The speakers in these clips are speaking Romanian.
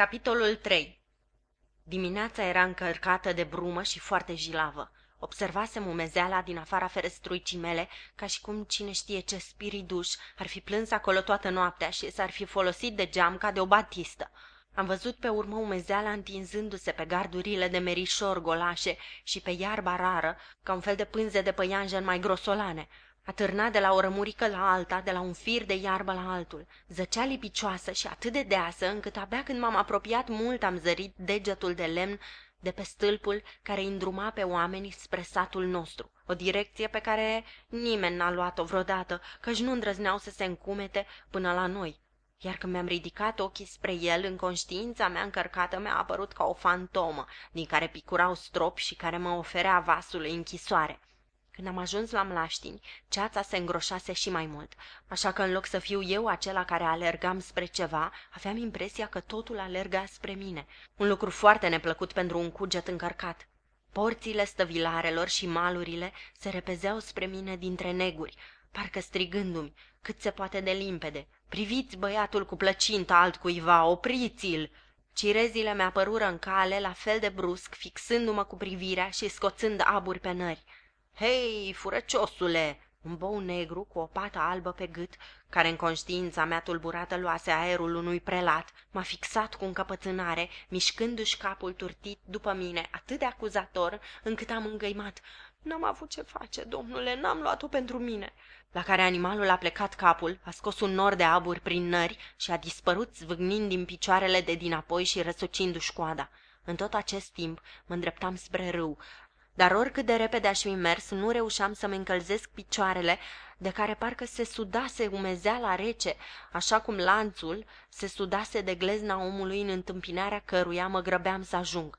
Capitolul 3 Dimineața era încărcată de brumă și foarte jilavă. Observasem umezeala din afara ferestruicii mele, ca și cum cine știe ce spiriduș ar fi plâns acolo toată noaptea și s-ar fi folosit de geam ca de o batistă. Am văzut pe urmă umezeala întinzându-se pe gardurile de merișor golașe și pe iarba rară, ca un fel de pânze de păianjen mai grosolane. Atârna de la o rămurică la alta, de la un fir de iarbă la altul. Zăcea lipicioasă și atât de deasă, încât abia când m-am apropiat mult am zărit degetul de lemn de pe stâlpul care îndruma pe oameni spre satul nostru, o direcție pe care nimeni n-a luat-o vreodată, căci nu îndrăzneau să se încumete până la noi. Iar când mi-am ridicat ochii spre el, în conștiința mea încărcată mi-a apărut ca o fantomă, din care picurau stropi și care mă oferea vasul închisoare. Când am ajuns la mlaștini, ceața se îngroșase și mai mult, așa că în loc să fiu eu acela care alergam spre ceva, aveam impresia că totul alerga spre mine. Un lucru foarte neplăcut pentru un cuget încărcat. Porțile stăvilarelor și malurile se repezeau spre mine dintre neguri, parcă strigându-mi, cât se poate de limpede. Priviți băiatul cu plăcintă altcuiva, opriți-l! Cirezile mi-apărură în cale, la fel de brusc, fixându-mă cu privirea și scoțând aburi pe nări. Hei, furăciosule!" Un bou negru cu o pată albă pe gât, care în conștiința mea tulburată luase aerul unui prelat, m-a fixat cu încăpățânare, mișcându-și capul turtit după mine atât de acuzator, încât am îngăimat. N-am avut ce face, domnule, n-am luat-o pentru mine." La care animalul a plecat capul, a scos un nor de aburi prin nări și a dispărut zvâgnind din picioarele de dinapoi și răsucindu-și coada. În tot acest timp mă îndreptam spre râu, dar oricât de repede aș fi mers, nu reușeam să-mi încălzesc picioarele, de care parcă se sudase umezeala rece, așa cum lanțul se sudase de glezna omului în întâmpinarea căruia mă grăbeam să ajung.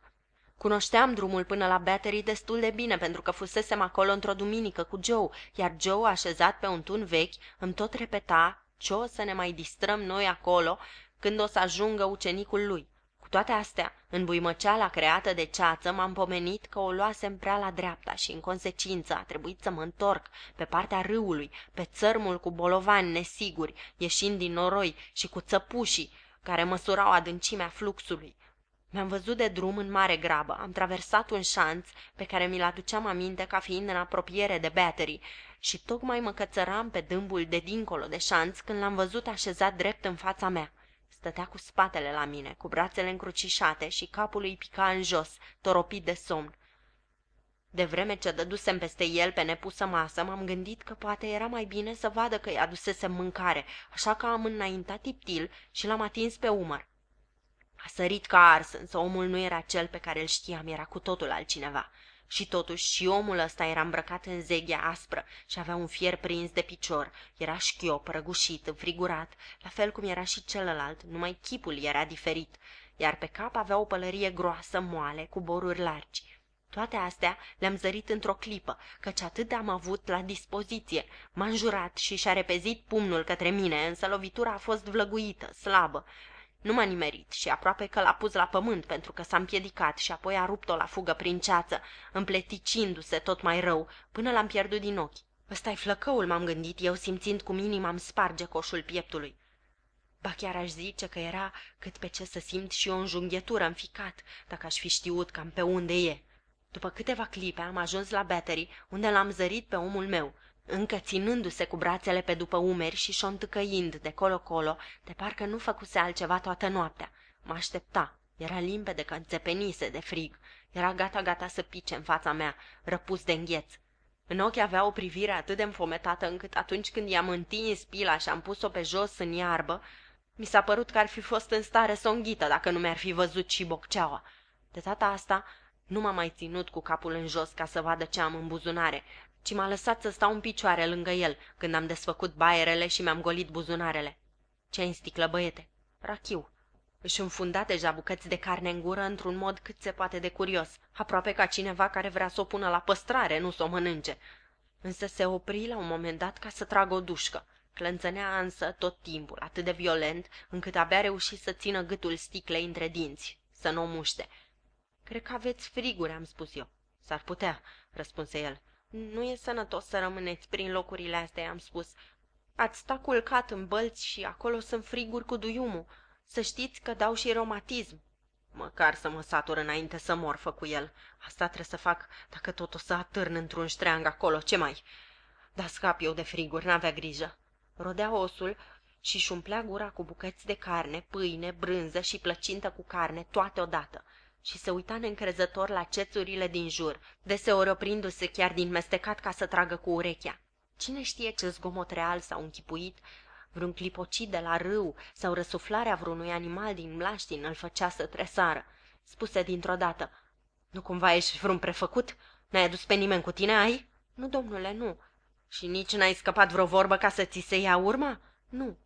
Cunoșteam drumul până la Battery destul de bine, pentru că fusesem acolo într-o duminică cu Joe, iar Joe, așezat pe un tun vechi, îmi tot repeta ce o să ne mai distrăm noi acolo când o să ajungă ucenicul lui toate astea, în buimăceala creată de ceață, m-am pomenit că o luasem prea la dreapta și, în consecință, a trebuit să mă întorc pe partea râului, pe țărmul cu bolovani nesiguri, ieșind din noroi și cu țăpușii care măsurau adâncimea fluxului. Mi-am văzut de drum în mare grabă, am traversat un șanț pe care mi-l aduceam aminte ca fiind în apropiere de Battery și tocmai mă cățăram pe dâmbul de dincolo de șanț când l-am văzut așezat drept în fața mea. Stătea cu spatele la mine, cu brațele încrucișate și capul îi pica în jos, toropit de somn. De vreme ce dădusem peste el pe nepusă masă, m-am gândit că poate era mai bine să vadă că îi adusesem mâncare, așa că am înaintat tiptil și l-am atins pe umăr. A sărit ca ars, însă omul nu era cel pe care îl știam, era cu totul altcineva. Și totuși și omul ăsta era îmbrăcat în zeghea aspră și avea un fier prins de picior. Era șchiop, răgușit, înfrigurat, la fel cum era și celălalt, numai chipul era diferit, iar pe cap avea o pălărie groasă, moale, cu boruri largi. Toate astea le-am zărit într-o clipă, căci atât am avut la dispoziție. M-a înjurat și și-a repezit pumnul către mine, însă lovitura a fost vlăguită, slabă. Nu m-a nimerit și aproape că l-a pus la pământ pentru că s-a împiedicat și apoi a rupt-o la fugă prin ceață, împleticindu-se tot mai rău, până l-am pierdut din ochi. Ăsta-i flăcăul, m-am gândit eu, simțind cum inima îmi sparge coșul pieptului. Ba chiar aș zice că era cât pe ce să simt și o înjunghetură în ficat, dacă aș fi știut cam pe unde e. După câteva clipe am ajuns la Battery, unde l-am zărit pe omul meu, încă ținându-se cu brațele pe după umeri și șontâcăind de colo-colo, de parcă nu făcuse altceva toată noaptea. Mă aștepta. Era limpede că înțepenise de frig. Era gata-gata să pice în fața mea, răpus de îngheț. În ochi avea o privire atât de înfometată încât atunci când i-am întins pila și am pus-o pe jos în iarbă, mi s-a părut că ar fi fost în stare să o înghită dacă nu mi-ar fi văzut și bocceaua. De data asta nu m-a mai ținut cu capul în jos ca să vadă ce am în buzunare, ci m-a lăsat să stau în picioare lângă el când am desfăcut baierele și mi-am golit buzunarele. Ce în sticlă, băiete? Rachiu. Își înfunda deja bucăți de carne în gură într-un mod cât se poate de curios, aproape ca cineva care vrea să o pună la păstrare, nu să o mănânce. Însă se opri la un moment dat ca să tragă o dușcă. Clănțănea însă tot timpul, atât de violent, încât abia reuși să țină gâtul sticlei între dinți, să nu o muște. Cred că aveți friguri, am spus eu. S-ar putea, răspunse el. Nu e sănătos să rămâneți prin locurile astea, am spus. Ați sta culcat în bălți și acolo sunt friguri cu duiumul. Să știți că dau și reumatism. Măcar să mă satur înainte să mor, cu el. Asta trebuie să fac dacă tot o să atârn într-un ștreang acolo. Ce mai? Da scap eu de friguri, n-avea grijă. Rodea osul și-și umplea gura cu bucăți de carne, pâine, brânză și plăcintă cu carne, toate odată și se uita neîncrezător la cețurile din jur, deseori oprindu-se chiar din mestecat ca să tragă cu urechea. Cine știe ce zgomot real s-au închipuit, vreun clipocit de la râu sau răsuflarea vreunui animal din mlaștin îl făcea să tresară. Spuse dintr-o dată, Nu cumva ești vreun prefăcut? N-ai adus pe nimeni cu tine, ai?" Nu, domnule, nu." Și nici n-ai scăpat vreo vorbă ca să ți se ia urma?" Nu."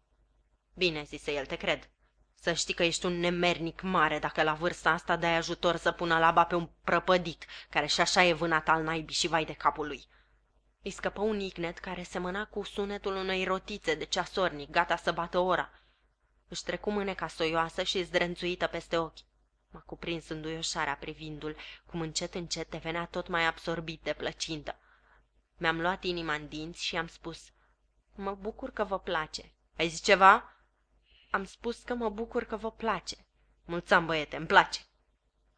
Bine," zise el, te cred. Să știi că ești un nemernic mare dacă la vârsta asta dai ajutor să pună laba pe un prăpădit, care și așa e vânat al naibii și vai de capul lui. Îi scăpă un ignet care semăna cu sunetul unei rotițe de ceasornic, gata să bată ora. Își trecu mâneca soioasă și zdrențuită peste ochi. M-a cuprins înduioșarea privindu-l, cum încet încet devenea tot mai absorbit de plăcintă. Mi-am luat inima în dinți și am spus, Mă bucur că vă place. Ai zis ceva?" Am spus că mă bucur că vă place. Mulțam, băiete, îmi place.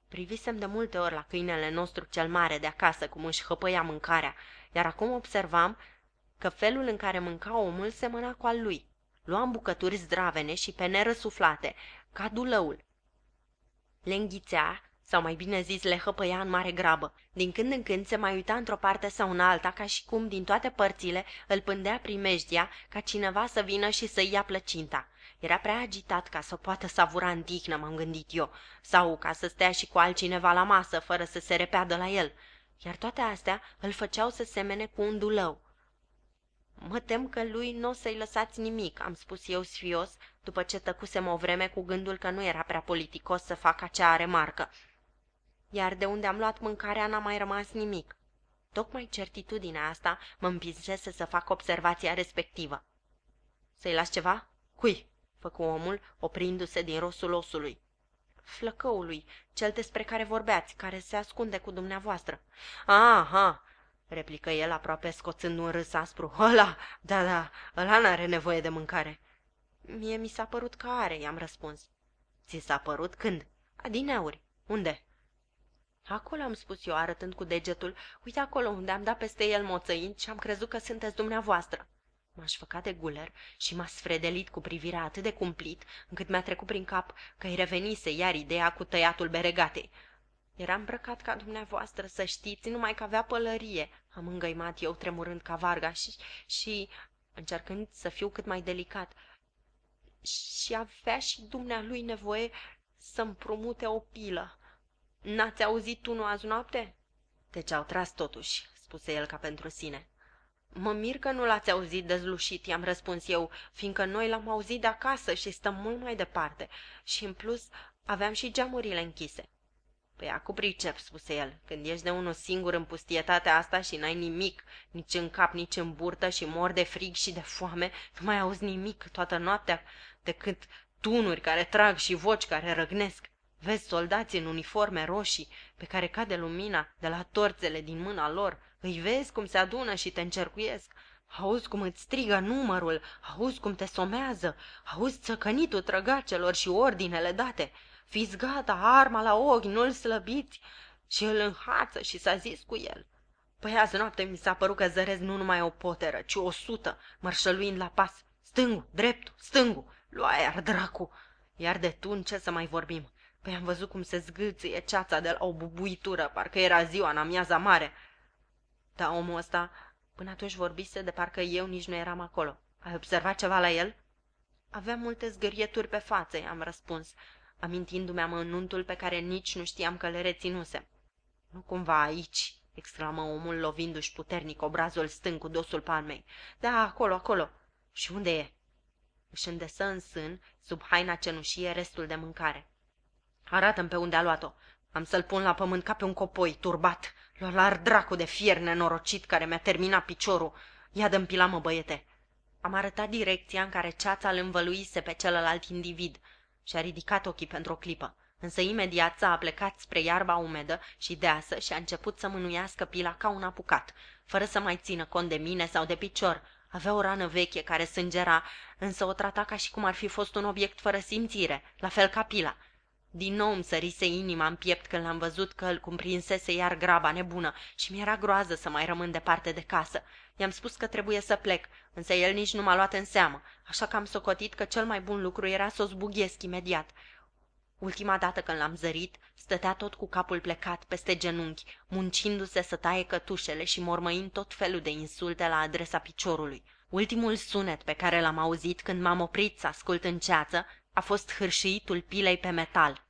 Privisem de multe ori la câinele nostru cel mare de acasă cum își hăpăia mâncarea, iar acum observam că felul în care mânca omul semăna cu al lui. Luam bucături zdravene și pe nerăsuflate, ca dulăul. Le înghițea, sau mai bine zis, le hăpăia în mare grabă. Din când în când se mai uita într-o parte sau în alta, ca și cum din toate părțile îl pândea primejdia ca cineva să vină și să ia plăcinta. Era prea agitat ca să poată savura în tihnă, m-am gândit eu, sau ca să stea și cu altcineva la masă, fără să se repeadă la el. Iar toate astea îl făceau să semene cu un dulău. Mă tem că lui nu o să-i lăsați nimic, am spus eu sfios, după ce tăcusem o vreme cu gândul că nu era prea politicos să fac acea remarcă. Iar de unde am luat mâncarea n-a mai rămas nimic. Tocmai certitudinea asta mă împinsese să fac observația respectivă. Să-i las ceva? Cui? Făcu omul, oprindu-se din rostul osului. Flăcăului, cel despre care vorbeați, care se ascunde cu dumneavoastră. Aha, replică el aproape scoțând un râs aspru. Ăla, da, da, ăla n-are nevoie de mâncare. Mie mi s-a părut că are, i-am răspuns. Ți s-a părut când? Adineauri. Unde? Acolo am spus eu, arătând cu degetul. Uite acolo unde am dat peste el moțăind și am crezut că sunteți dumneavoastră. M-aș făca de guler și m-aș sfredelit cu privirea atât de cumplit, încât mi-a trecut prin cap că îi revenise iar ideea cu tăiatul beregatei. Era îmbrăcat ca dumneavoastră, să știți, numai că avea pălărie, am îngăimat eu tremurând ca varga și, și încercând să fiu cât mai delicat. Și avea și dumnealui nevoie să împrumute o pilă. N-ați auzit tu nu azi noapte? Deci au tras totuși, spuse el ca pentru sine. Mă mir că nu l-ați auzit dezlușit, i-am răspuns eu, fiindcă noi l-am auzit de acasă și stăm mult mai departe. Și în plus aveam și geamurile închise. Păi acu pricep, spuse el, când ești de unul singur în pustietatea asta și n-ai nimic, nici în cap, nici în burtă și mor de frig și de foame, nu mai auzi nimic toată noaptea decât tunuri care trag și voci care răgnesc. Vezi soldați în uniforme roșii pe care cade lumina de la torțele din mâna lor, îi vezi cum se adună și te încercuiesc. Auzi cum îți strigă numărul, auzi cum te somează, auzi țăcănitul trăgacelor și ordinele date. Fiți gata, arma la ochi, nu-l slăbiți. Și îl înhață și s-a zis cu el. Păi azi noapte mi s-a părut că zărez nu numai o poteră, ci o sută, mărșăluind la pas. Stângu, dreptul, stângu, lua iar dracu. Iar de tun ce să mai vorbim? Păi am văzut cum se zgâlție ceața de la o bubuitură, parcă era ziua în amiaza mare. Da, omul ăsta până atunci vorbise de parcă eu nici nu eram acolo. Ai observat ceva la el? Avea multe zgârieturi pe față, i-am răspuns, amintindu-mi amănuntul pe care nici nu știam că le reținuse. Nu cumva aici, exclamă omul lovindu-și puternic obrazul stâng cu dosul palmei. Da, acolo, acolo. Și unde e? Își îndesă în sân, sub haina cenușie, restul de mâncare. Arată-mi pe unde a luat-o. Am să-l pun la pământ ca pe un copoi, turbat. L-ar dracu de fier nenorocit care mi-a terminat piciorul. Ia dă pila, mă, băiete. Am arătat direcția în care ceața îl învăluise pe celălalt individ și a ridicat ochii pentru o clipă. Însă imediat s-a plecat spre iarba umedă și deasă și a început să mânuiască pila ca un apucat, fără să mai țină cont de mine sau de picior. Avea o rană veche care sângera, însă o trata ca și cum ar fi fost un obiect fără simțire, la fel ca pila. Din nou îmi sărise inima în piept când l-am văzut că îl cumprinsese iar graba nebună și mi-era groază să mai rămân departe de casă. I-am spus că trebuie să plec, însă el nici nu m-a luat în seamă, așa că am socotit că cel mai bun lucru era să o zbughesc imediat. Ultima dată când l-am zărit, stătea tot cu capul plecat peste genunchi, muncindu-se să taie cătușele și mormăind tot felul de insulte la adresa piciorului. Ultimul sunet pe care l-am auzit când m-am oprit să ascult în ceață a fost hârșiitul pilei pe metal.